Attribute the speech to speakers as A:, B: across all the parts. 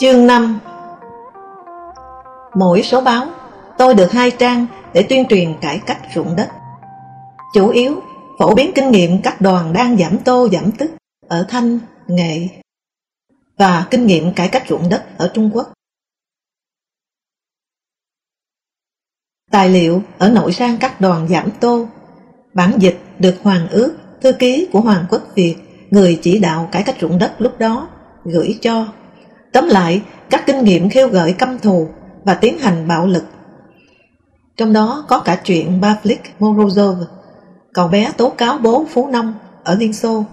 A: Chương 5 Mỗi số báo, tôi được hai trang để tuyên truyền cải cách ruộng đất. Chủ yếu, phổ biến kinh nghiệm các đoàn đang giảm tô giảm tức ở Thanh, Nghệ và kinh nghiệm cải cách ruộng đất ở Trung Quốc. Tài liệu ở nội sang các đoàn giảm tô, bản dịch được Hoàng ước, thư ký của Hoàng quốc Việt, người chỉ đạo cải cách ruộng đất lúc đó, gửi cho Tóm lại, các kinh nghiệm khêu gợi căm thù và tiến hành bạo lực. Trong đó có cả chuyện Pavlik Morozov, cậu bé tố cáo bố Phú Nông ở Liên Xô.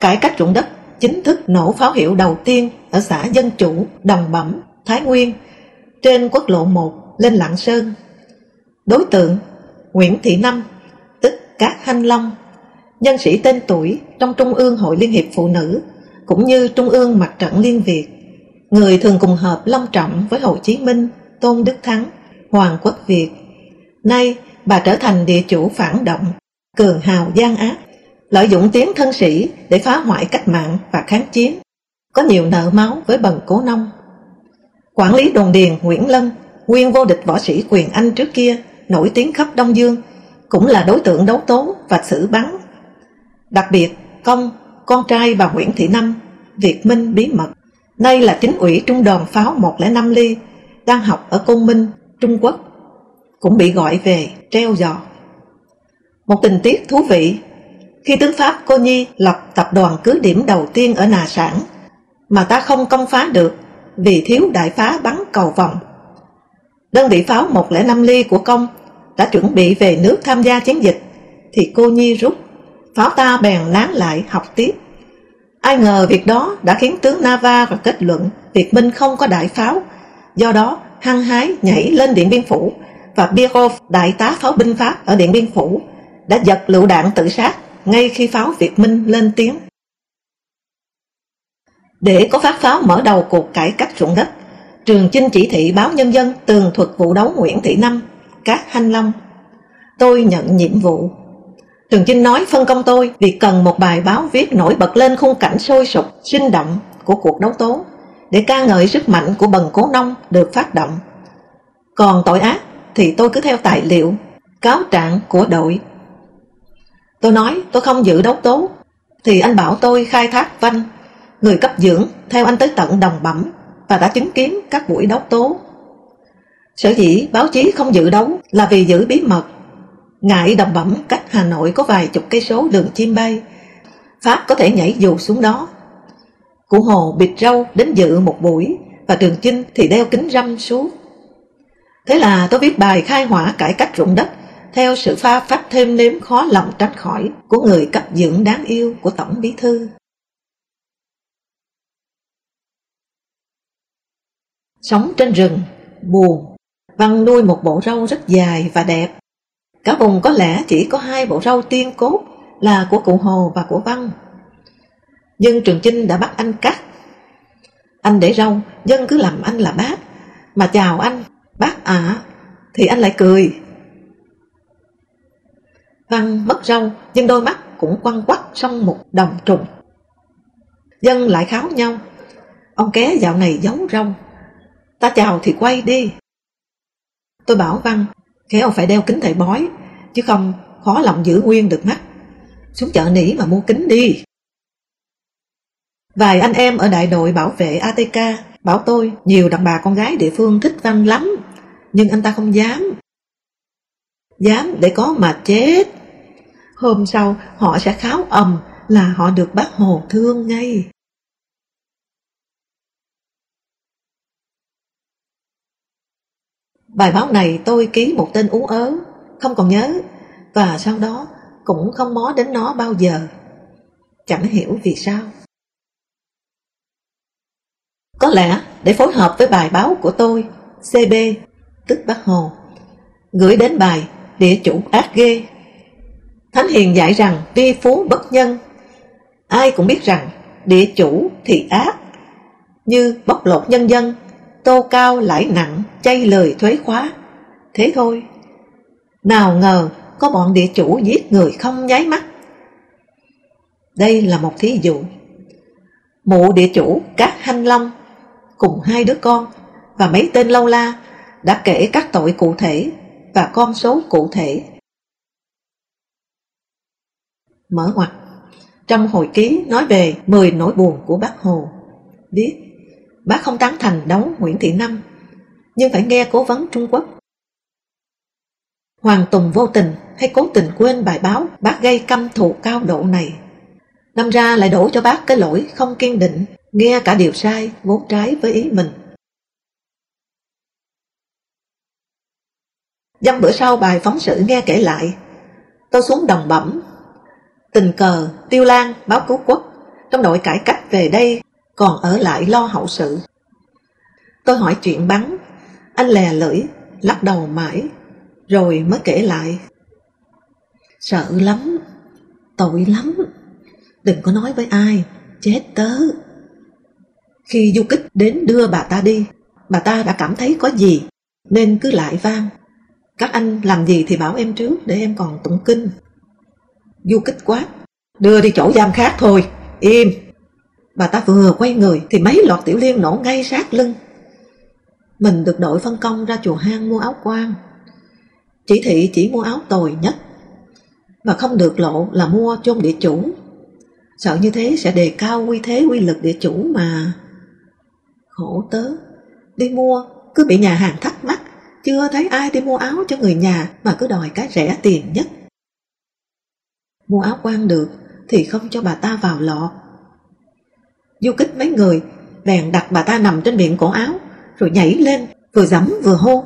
A: Cải cách ruộng đất chính thức nổ pháo hiệu đầu tiên ở xã Dân Chủ, Đồng Bẩm, Thái Nguyên, trên quốc lộ 1 lên Lạng Sơn. Đối tượng Nguyễn Thị Năm, tức Cát Hanh Long, nhân sĩ tên tuổi trong Trung ương Hội Liên hiệp Phụ nữ cũng như Trung ương Mặt trận Liên Việt, người thường cùng hợp long trọng với Hồ Chí Minh, Tôn Đức Thắng, Hoàng Quốc Việt. Nay, bà trở thành địa chủ phản động, cường hào gian ác, lợi dụng tiếng thân sĩ để phá hoại cách mạng và kháng chiến, có nhiều nợ máu với bần cố nông. Quản lý đồn điền Nguyễn Lân, nguyên vô địch võ sĩ quyền Anh trước kia, nổi tiếng khắp Đông Dương, cũng là đối tượng đấu tố và xử bắn. Đặc biệt, công con trai bà Nguyễn Thị Năm, Việt Minh bí mật. Nay là chính ủy trung đoàn pháo 105 ly, đang học ở Côn Minh, Trung Quốc, cũng bị gọi về treo giò. Một tình tiết thú vị, khi tướng Pháp Cô Nhi lập tập đoàn cứ điểm đầu tiên ở Nà Sản, mà ta không công phá được vì thiếu đại phá bắn cầu vòng. Đơn vị pháo 105 ly của công đã chuẩn bị về nước tham gia chiến dịch, thì cô Nhi rút pháo ta bèn láng lại học tiếp. Ai ngờ việc đó đã khiến tướng Nava và kết luận Việt Minh không có đại pháo, do đó hăng hái nhảy lên Điện Biên Phủ và Birov, đại tá pháo binh Pháp ở Điện Biên Phủ, đã giật lựu đạn tự sát ngay khi pháo Việt Minh lên tiếng. Để có phát pháo mở đầu cuộc cải cách ruộng đất, Trường Chinh chỉ thị báo nhân dân tường thuật vụ đấu Nguyễn Thị Năm, các Hanh Long. Tôi nhận nhiệm vụ Thường Chinh nói phân công tôi vì cần một bài báo viết nổi bật lên khung cảnh sôi sục, sinh động của cuộc đấu tố để ca ngợi sức mạnh của bần cố nông được phát động. Còn tội ác thì tôi cứ theo tài liệu, cáo trạng của đội. Tôi nói tôi không giữ đấu tố thì anh bảo tôi khai thác văn, người cấp dưỡng theo anh tới tận đồng bẩm và đã chứng kiến các buổi đấu tố. Sở dĩ báo chí không dự đấu là vì giữ bí mật Ngại đầm bẩm cách Hà Nội có vài chục cây số đường chim bay, Pháp có thể nhảy dù xuống đó. Cụ Hồ bịt râu đến dự một buổi và Trường Chinh thì đeo kính râm suốt. Thế là tôi viết bài khai hỏa cải cách ruộng đất theo sự pha phát thêm nếm khó lòng tránh khỏi của người cấp dưỡng đáng yêu của Tổng Bí Thư. Sống trên rừng, buồn, Văn nuôi một bộ râu rất dài và đẹp Cả vùng có lẽ chỉ có hai bộ râu tiên cốt là của cụ Hồ và của Văn. Nhưng Trường Chinh đã bắt anh cắt. Anh để râu, dân cứ làm anh là bác. Mà chào anh, bác ạ, thì anh lại cười. Văn mất râu, nhưng đôi mắt cũng quăng quắc trong một đồng trùng. Dân lại kháo nhau. Ông ké dạo này giấu râu. Ta chào thì quay đi. Tôi bảo Văn, Khéo phải đeo kính thầy bói, Chứ không khó lòng giữ nguyên được mắt. Xuống chợ nỉ mà mua kính đi. Vài anh em ở đại đội bảo vệ ATK Bảo tôi, nhiều đàn bà con gái địa phương thích văn lắm, Nhưng anh ta không dám. Dám để có mà chết. Hôm sau, họ sẽ kháo ầm là họ được bác Hồ thương ngay. Bài báo này tôi ký một tên ú ớ, không còn nhớ, và sau đó cũng không mó đến nó bao giờ. Chẳng hiểu vì sao. Có lẽ để phối hợp với bài báo của tôi, CB, tức Bác Hồ, gửi đến bài Địa chủ ác ghê. Thánh Hiền dạy rằng vi phú bất nhân. Ai cũng biết rằng địa chủ thì ác, như bóc lột nhân dân, tô cao lãi nặng, chay lời thuế khóa. Thế thôi. Nào ngờ có bọn địa chủ giết người không nháy mắt. Đây là một thí dụ. Mụ địa chủ Cát Hanh Long cùng hai đứa con và mấy tên lâu la đã kể các tội cụ thể và con số cụ thể. Mở ngoặt Trong hồi ký nói về 10 nỗi buồn của bác Hồ Viết Bác không tán thành đấu Nguyễn Thị Năm Nhưng phải nghe cố vấn Trung Quốc Hoàng Tùng vô tình hay cố tình quên bài báo bác gây căm thù cao độ này. Năm ra lại đổ cho bác cái lỗi không kiên định, nghe cả điều sai, vốn trái với ý mình. Dăm bữa sau bài phóng sự nghe kể lại, tôi xuống đồng bẩm. Tình cờ, Tiêu Lan, báo cứu quốc, trong đội cải cách về đây còn ở lại lo hậu sự. Tôi hỏi chuyện bắn, anh lè lưỡi, lắc đầu mãi, rồi mới kể lại. Sợ lắm, tội lắm, đừng có nói với ai, chết tớ. Khi du kích đến đưa bà ta đi, bà ta đã cảm thấy có gì, nên cứ lại vang. Các anh làm gì thì bảo em trước để em còn tụng kinh. Du kích quát, đưa đi chỗ giam khác thôi, im. Bà ta vừa quay người thì mấy lọt tiểu liên nổ ngay sát lưng. Mình được đội phân công ra chùa hang mua áo quan. Chỉ thị chỉ mua áo tồi nhất và không được lộ là mua chôn địa chủ. Sợ như thế sẽ đề cao quy thế quy lực địa chủ mà. Khổ tớ, đi mua cứ bị nhà hàng thắc mắc, chưa thấy ai đi mua áo cho người nhà mà cứ đòi cái rẻ tiền nhất. Mua áo quan được thì không cho bà ta vào lọ. Du kích mấy người bèn đặt bà ta nằm trên miệng cổ áo rồi nhảy lên vừa giẫm vừa hô.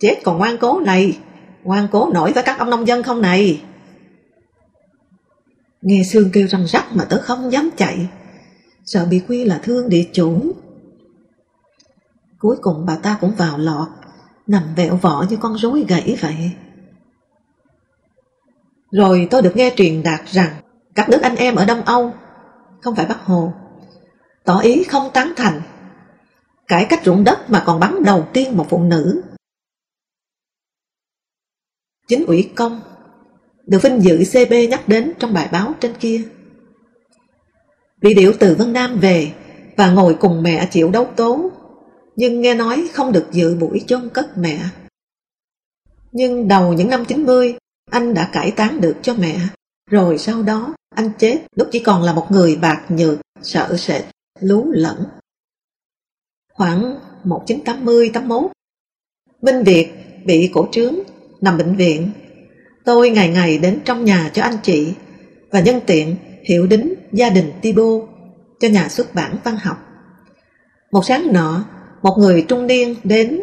A: Chết còn ngoan cố này, ngoan cố nổi với các ông nông dân không này? Nghe Sương kêu răng rắc mà tớ không dám chạy, sợ bị quy là thương địa chủ. Cuối cùng bà ta cũng vào lọt, nằm vẹo vỏ như con rối gãy vậy. Rồi tôi được nghe truyền đạt rằng các nước anh em ở Đông Âu, không phải Bắc Hồ, tỏ ý không tán thành. Cải cách ruộng đất mà còn bắn đầu tiên một phụ nữ. Chính ủy công được vinh dự CB nhắc đến trong bài báo trên kia. Vị điệu từ Vân Nam về và ngồi cùng mẹ chịu đấu tố, nhưng nghe nói không được dự buổi chôn cất mẹ. Nhưng đầu những năm 90, anh đã cải tán được cho mẹ, rồi sau đó anh chết lúc chỉ còn là một người bạc nhược, sợ sệt, lú lẫn. Khoảng 1980-81, Minh Việt bị cổ trướng, nằm bệnh viện Tôi ngày ngày đến trong nhà cho anh chị và nhân tiện hiệu đính gia đình Tibo cho nhà xuất bản văn học. Một sáng nọ, một người trung niên đến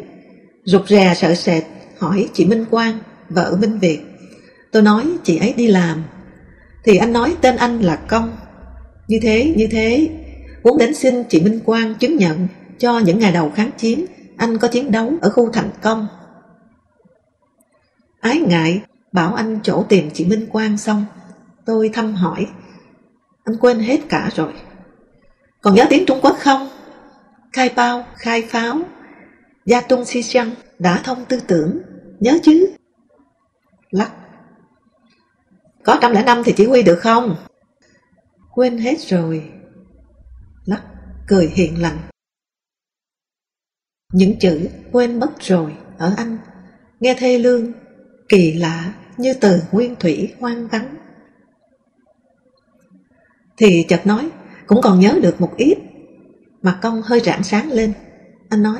A: rụt rè sợ sệt hỏi chị Minh Quang, vợ Minh Việt. Tôi nói chị ấy đi làm. Thì anh nói tên anh là Công. Như thế, như thế, muốn đến xin chị Minh Quang chứng nhận cho những ngày đầu kháng chiến anh có chiến đấu ở khu thành công. Ái ngại Bảo anh chỗ tìm chị Minh Quang xong Tôi thăm hỏi Anh quên hết cả rồi Còn nhớ tiếng Trung Quốc không? Khai bao, khai pháo Gia Tung Si Chăng đã thông tư tưởng Nhớ chứ? Lắc Có trăm lẻ năm thì chỉ huy được không? Quên hết rồi Lắc cười hiền lành Những chữ quên mất rồi ở anh Nghe thê lương Kỳ lạ như từ nguyên thủy hoang vắng. Thì chợt nói, cũng còn nhớ được một ít. Mặt công hơi rạng sáng lên. Anh nói,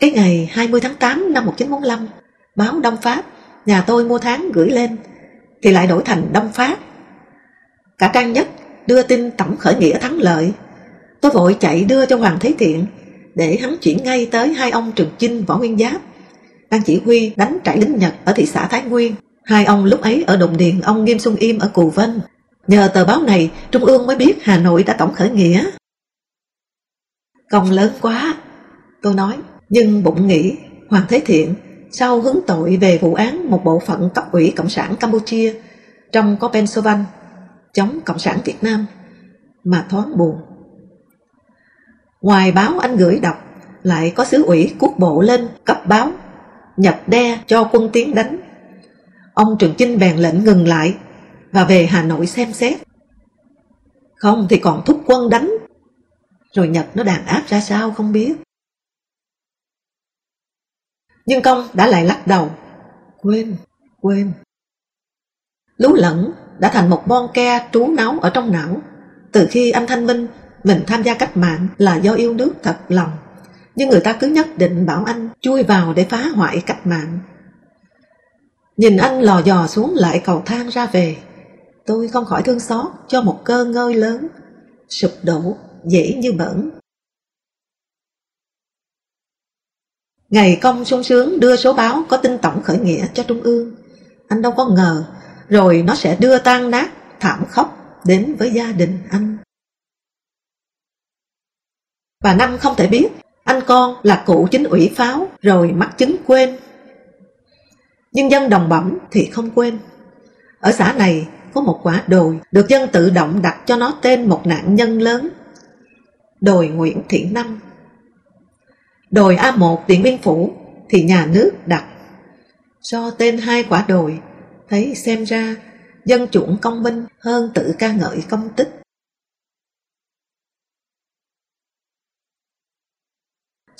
A: cái ngày 20 tháng 8 năm 1945, báo Đông Pháp, nhà tôi mua tháng gửi lên, thì lại đổi thành Đông Pháp. Cả trang nhất đưa tin tổng khởi nghĩa thắng lợi. Tôi vội chạy đưa cho Hoàng Thế Thiện, để hắn chuyển ngay tới hai ông Trường Chinh Võ Nguyên Giáp, đang chỉ huy đánh trại lính Nhật ở thị xã Thái Nguyên Hai ông lúc ấy ở Đồng Điền, ông Nghiêm Xuân Im ở Cù Vân. Nhờ tờ báo này, Trung ương mới biết Hà Nội đã tổng khởi nghĩa. Công lớn quá, tôi nói, nhưng bụng nghĩ Hoàng Thế Thiện sau hứng tội về vụ án một bộ phận cấp ủy Cộng sản Campuchia trong có Pensovan chống Cộng sản Việt Nam mà thoáng buồn. Ngoài báo anh gửi đọc lại có sứ ủy quốc bộ lên cấp báo nhập đe cho quân tiến đánh. Ông Trường Chinh bèn lệnh ngừng lại và về Hà Nội xem xét. Không thì còn thúc quân đánh. Rồi Nhật nó đàn áp ra sao không biết. Nhưng công đã lại lắc đầu. Quên, quên. Lú lẫn đã thành một bon ke trú náu ở trong não. Từ khi anh Thanh Minh mình tham gia cách mạng là do yêu nước thật lòng. Nhưng người ta cứ nhất định bảo anh chui vào để phá hoại cách mạng. Nhìn anh lò dò xuống lại cầu thang ra về. Tôi không khỏi thương xót cho một cơ ngơi lớn, sụp đổ, dễ như bẩn. Ngày công sung sướng đưa số báo có tin tổng khởi nghĩa cho Trung ương. Anh đâu có ngờ, rồi nó sẽ đưa tan nát, thảm khốc đến với gia đình anh. Bà Năm không thể biết anh con là cụ chính ủy pháo rồi mắc chứng quên. Nhưng dân đồng bẩm thì không quên. Ở xã này có một quả đồi được dân tự động đặt cho nó tên một nạn nhân lớn. Đồi Nguyễn Thị Năm. Đồi A1 Điện Biên Phủ thì nhà nước đặt. cho tên hai quả đồi, thấy xem ra dân chuẩn công minh hơn tự ca ngợi công tích.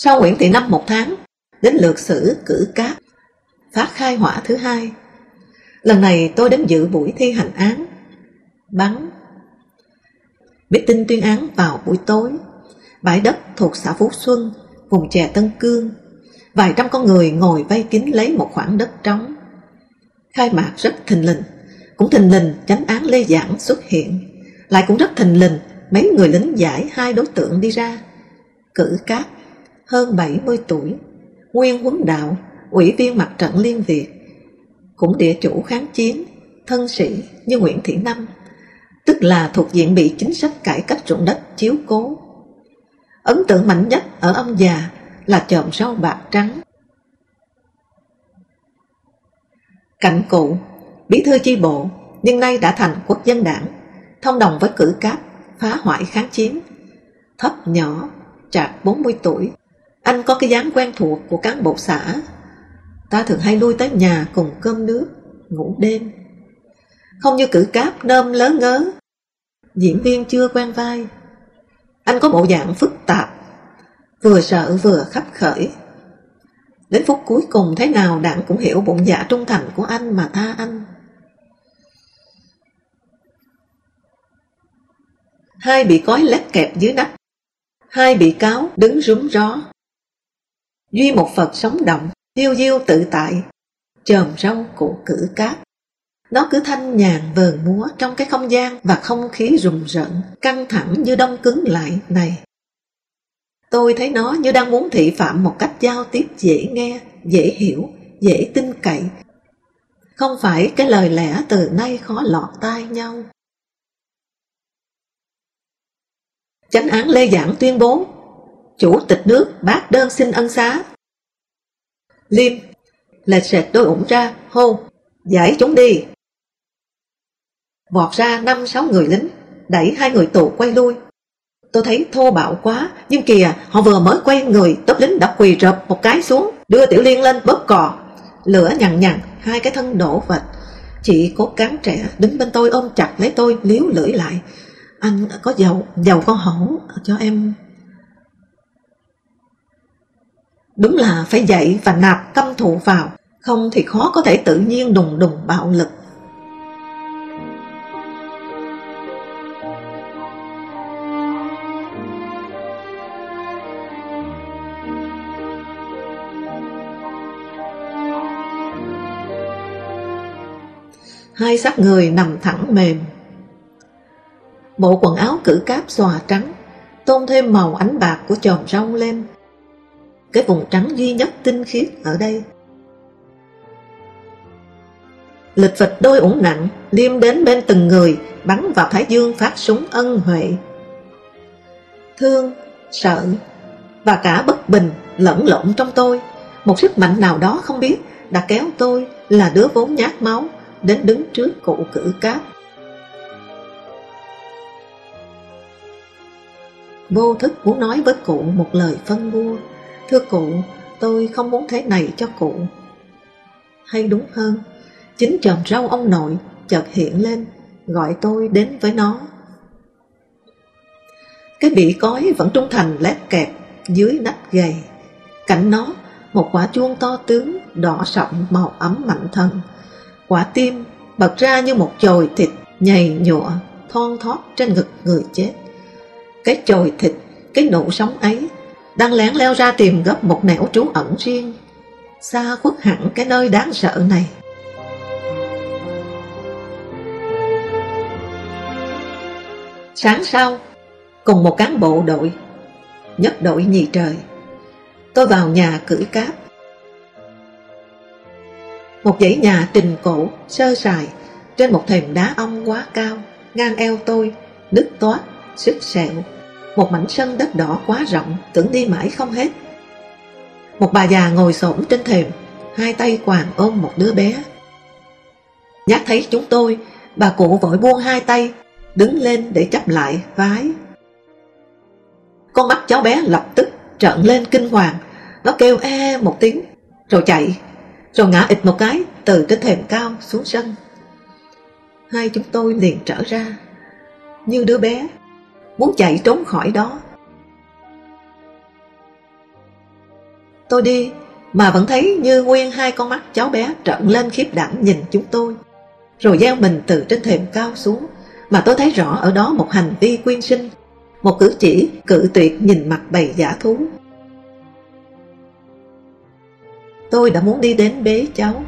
A: Sau Nguyễn Thị Năm một tháng, đến lượt xử cử cáp, phát khai hỏa thứ hai. Lần này tôi đến dự buổi thi hành án, bắn. Biết tin tuyên án vào buổi tối, bãi đất thuộc xã Phú Xuân, vùng chè Tân Cương, vài trăm con người ngồi vây kín lấy một khoảng đất trống. Khai mạc rất thình lình, cũng thình lình chánh án Lê Giảng xuất hiện, lại cũng rất thình lình mấy người lính giải hai đối tượng đi ra. Cử cát hơn 70 tuổi, nguyên huấn đạo, ủy viên mặt trận Liên Việt, cũng địa chủ kháng chiến, thân sĩ như Nguyễn Thị Năm, tức là thuộc diện bị chính sách cải cách ruộng đất chiếu cố. Ấn tượng mạnh nhất ở ông già là chòm rau bạc trắng. Cạnh cụ, bí thư chi bộ, nhưng nay đã thành quốc dân đảng, thông đồng với cử cáp, phá hoại kháng chiến. Thấp nhỏ, trạc 40 tuổi, anh có cái dáng quen thuộc của cán bộ xã. Ta thường hay lui tới nhà cùng cơm nước, Ngủ đêm. Không như cử cáp nơm lớn ngớ. Diễn viên chưa quen vai. Anh có bộ dạng phức tạp, Vừa sợ vừa khắp khởi. Đến phút cuối cùng thế nào đảng cũng hiểu bụng dạ trung thành của anh mà tha anh. Hai bị cói lép kẹp dưới nách Hai bị cáo đứng rúm ró. Duy một Phật sống động, diêu diêu tự tại, chòm râu của cử cát. Nó cứ thanh nhàn vờn múa trong cái không gian và không khí rùng rợn, căng thẳng như đông cứng lại này. Tôi thấy nó như đang muốn thị phạm một cách giao tiếp dễ nghe, dễ hiểu, dễ tin cậy. Không phải cái lời lẽ từ nay khó lọt tai nhau. Chánh án Lê Giảng tuyên bố Chủ tịch nước bác đơn xin ân xá. Liêm, lệch sệt đôi ủng ra, hô, giải chúng đi. Vọt ra năm sáu người lính, đẩy hai người tù quay lui. Tôi thấy thô bạo quá, nhưng kìa, họ vừa mới quay người, tốp lính đã quỳ rập một cái xuống, đưa Tiểu Liên lên bóp cò. Lửa nhằn nhằn, hai cái thân đổ vệt. Chị cố cán trẻ đứng bên tôi ôm chặt lấy tôi, liếu lưỡi lại. Anh có dầu, dầu con hổ cho em Đúng là phải dạy và nạp căm thụ vào, không thì khó có thể tự nhiên đùng đùng bạo lực. Hai xác người nằm thẳng mềm. Bộ quần áo cử cáp xòa trắng, tôn thêm màu ánh bạc của chòm rau lên, cái vùng trắng duy nhất tinh khiết ở đây. lịch vịch đôi ủng nặng, liêm đến bên từng người, bắn vào thái dương phát súng ân huệ. Thương, sợ và cả bất bình lẫn lộn trong tôi, một sức mạnh nào đó không biết đã kéo tôi là đứa vốn nhát máu đến đứng trước cụ cử cáp. Vô thức muốn nói với cụ một lời phân bua Thưa cụ, tôi không muốn thế này cho cụ. Hay đúng hơn, chính chòm rau ông nội chợt hiện lên Gọi tôi đến với nó. Cái bị cói vẫn trung thành lép kẹp dưới nách gầy. Cạnh nó một quả chuông to tướng đỏ sậm màu ấm mạnh thần Quả tim bật ra như một chồi thịt nhầy nhụa thon thót trên ngực người chết. Cái chồi thịt, cái nụ sống ấy đang lén leo ra tìm gấp một nẻo trú ẩn riêng. Xa khuất hẳn cái nơi đáng sợ này. Sáng sau, cùng một cán bộ đội, nhất đội nhì trời, tôi vào nhà cưỡi cáp. Một dãy nhà trình cổ, sơ sài, trên một thềm đá ong quá cao, ngang eo tôi đứt toát sức sẹo. Một mảnh sân đất đỏ quá rộng, Tưởng đi mãi không hết. Một bà già ngồi xổm trên thềm, Hai tay quàng ôm một đứa bé. Nhát thấy chúng tôi, Bà cụ vội buông hai tay, Đứng lên để chấp lại, vái. Con mắt cháu bé lập tức trợn lên kinh hoàng, Nó kêu e, e một tiếng, Rồi chạy, Rồi ngã ịt một cái từ trên thềm cao xuống sân. Hai chúng tôi liền trở ra, Như đứa bé muốn chạy trốn khỏi đó. Tôi đi, mà vẫn thấy như nguyên hai con mắt cháu bé trợn lên khiếp đảm nhìn chúng tôi, rồi gieo mình từ trên thềm cao xuống, mà tôi thấy rõ ở đó một hành vi quyên sinh, một cử chỉ cự tuyệt nhìn mặt bầy giả thú. Tôi đã muốn đi đến bế cháu,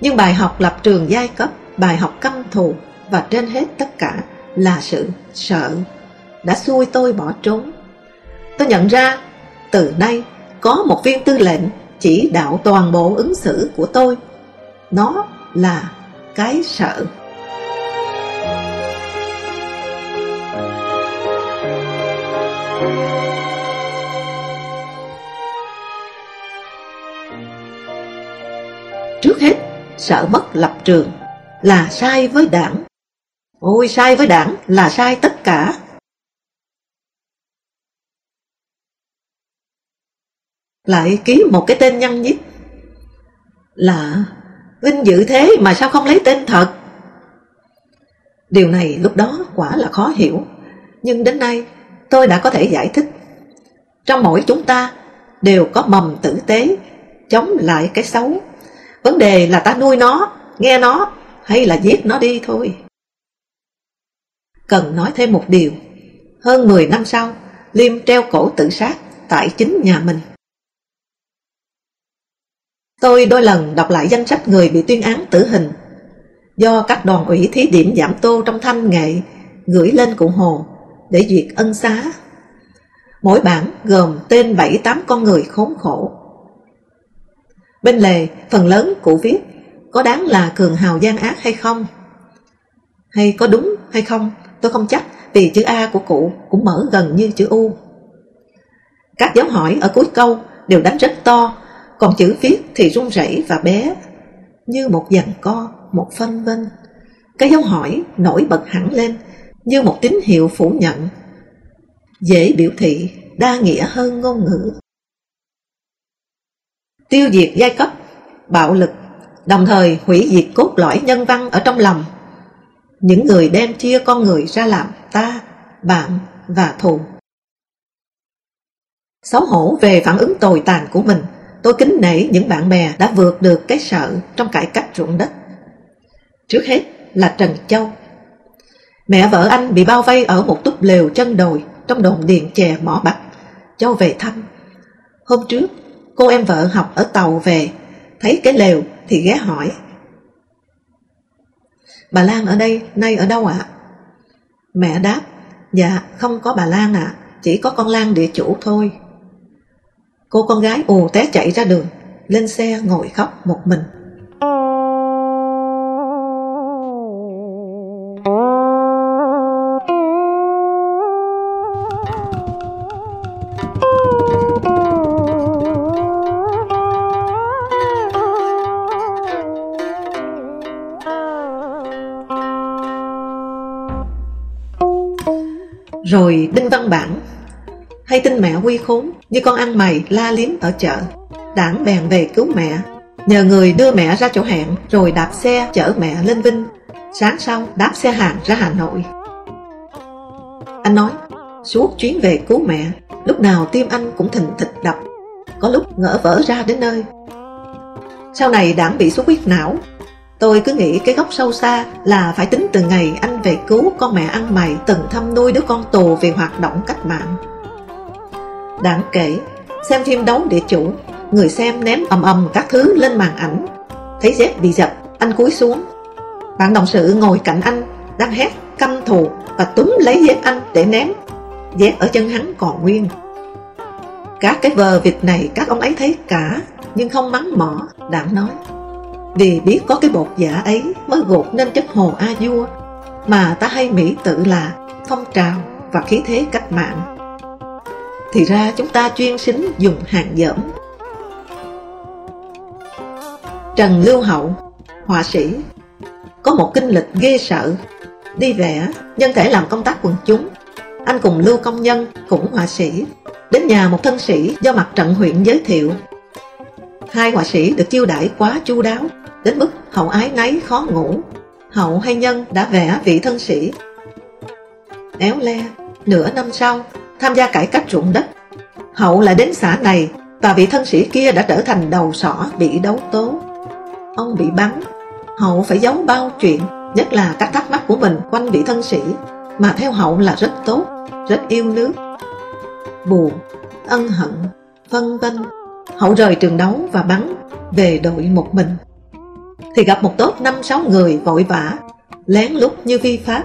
A: nhưng bài học lập trường giai cấp, bài học căm thù và trên hết tất cả là sự sợ đã xui tôi bỏ trốn. Tôi nhận ra từ nay có một viên tư lệnh chỉ đạo toàn bộ ứng xử của tôi. Nó là cái sợ. Trước hết, sợ mất lập trường là sai với đảng. Ôi sai với đảng là sai tất cả. Lại ký một cái tên nhân nhít. Là vinh dự thế mà sao không lấy tên thật? Điều này lúc đó quả là khó hiểu, nhưng đến nay tôi đã có thể giải thích. Trong mỗi chúng ta đều có mầm tử tế, chống lại cái xấu. Vấn đề là ta nuôi nó, nghe nó, hay là giết nó đi thôi. Cần nói thêm một điều. Hơn 10 năm sau, liêm treo cổ tự sát tại chính nhà mình. Tôi đôi lần đọc lại danh sách người bị tuyên án tử hình do các đoàn ủy thí điểm giảm tô trong thanh nghệ gửi lên cụ Hồ để duyệt ân xá. Mỗi bản gồm tên 7-8 con người khốn khổ. Bên lề, phần lớn cụ viết có đáng là cường hào gian ác hay không? Hay có đúng hay không? Tôi không chắc vì chữ A của cụ cũng mở gần như chữ U. Các dấu hỏi ở cuối câu đều đánh rất to còn chữ viết thì run rẩy và bé Như một dàn co, một phân vân. Cái dấu hỏi nổi bật hẳn lên Như một tín hiệu phủ nhận. Dễ biểu thị đa nghĩa hơn ngôn ngữ. Tiêu diệt giai cấp, bạo lực Đồng thời hủy diệt cốt lõi nhân văn ở trong lòng. Những người đem chia con người ra làm ta, bạn và thù. Xấu hổ về phản ứng tồi tàn của mình. Tôi kính nể những bạn bè đã vượt được cái sợ trong cải cách ruộng đất. Trước hết là Trần Châu. Mẹ vợ anh bị bao vây ở một túp lều chân đồi trong đồn điện chè mỏ bạch. Châu về thăm. Hôm trước, cô em vợ học ở tàu về, thấy cái lều thì ghé hỏi. Bà Lan ở đây, nay ở đâu ạ? Mẹ đáp, dạ không có bà Lan ạ, chỉ có con Lan địa chủ thôi. Cô con gái ù té chạy ra đường, Lên xe ngồi khóc một mình. Rồi Đinh Văn Bản hay tin mẹ quy khốn, Như con ăn mày, la liếm ở chợ. Đảng bèn về cứu mẹ. Nhờ người đưa mẹ ra chỗ hẹn, Rồi đạp xe chở mẹ lên Vinh. Sáng sau, đáp xe hàng ra Hà Nội. Anh nói, Suốt chuyến về cứu mẹ, Lúc nào tim anh cũng thình thịch đập. Có lúc ngỡ vỡ ra đến nơi. Sau này đảng bị xuất huyết não. Tôi cứ nghĩ cái góc sâu xa là phải tính từ ngày anh về cứu con mẹ ăn mày, từng thăm nuôi đứa con tù vì hoạt động cách mạng. Đáng kể, xem phim đấu địa chủ, người xem ném ầm ầm các thứ lên màn ảnh. Thấy dép bị dập, anh cúi xuống. Bạn đồng sự ngồi cạnh anh, đang hét căm thù và túm lấy dép anh để ném. Dép ở chân hắn còn nguyên. Các cái vờ vịt này các ông ấy thấy cả, nhưng không mắng mỏ, đảng nói. Vì biết có cái bột giả ấy mới gột nên chất hồ A Vua Mà ta hay mỹ tự là phong trào và khí thế cách mạng thì ra chúng ta chuyên sính dùng hàng dởm. Trần Lưu Hậu, họa sĩ Có một kinh lịch ghê sợ. Đi vẽ, nhân thể làm công tác quần chúng. Anh cùng Lưu Công Nhân, cũng họa sĩ. Đến nhà một thân sĩ do mặt trận huyện giới thiệu. Hai họa sĩ được chiêu đãi quá chu đáo Đến mức hậu ái nấy khó ngủ. Hậu hay nhân đã vẽ vị thân sĩ. Éo le Nửa năm sau Tham gia cải cách ruộng đất. Hậu lại đến xã này Và vị thân sĩ kia đã trở thành đầu sỏ bị đấu tố. Ông bị bắn. Hậu phải giấu bao chuyện Nhất là các thắc mắc của mình quanh vị thân sĩ Mà theo hậu là rất tốt Rất yêu nước. Buồn, ân hận, phân vân. Hậu rời trường đấu và bắn Về đội một mình. Thì gặp một tốt năm sáu người vội vã, lén lút như vi pháp,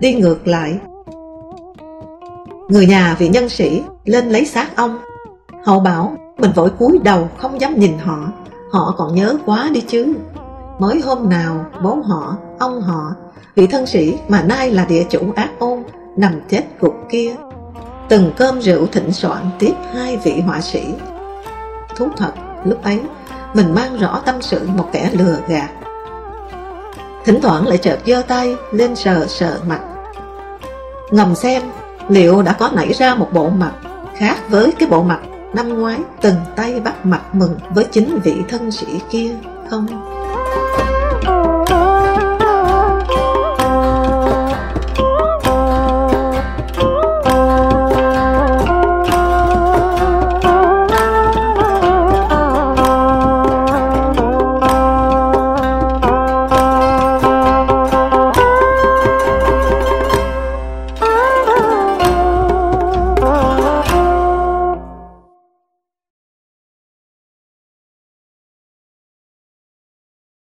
A: đi ngược lại. Người nhà vị nhân sĩ lên lấy xác ông. Hậu bảo mình vội cúi đầu không dám nhìn họ, họ còn nhớ quá đi chứ. Mới hôm nào bố họ, ông họ, vị thân sĩ mà nay là địa chủ ác ôn, nằm chết gục kia. Từng cơm rượu thịnh soạn tiếp hai vị họa sĩ. Thú thật, lúc ấy mình mang rõ tâm sự một kẻ lừa gạt Thỉnh thoảng lại chợt giơ tay lên sờ sờ mặt Ngầm xem liệu đã có nảy ra một bộ mặt Khác với cái bộ mặt năm ngoái, từng tay bắt mặt mừng với chính vị thân sĩ kia không?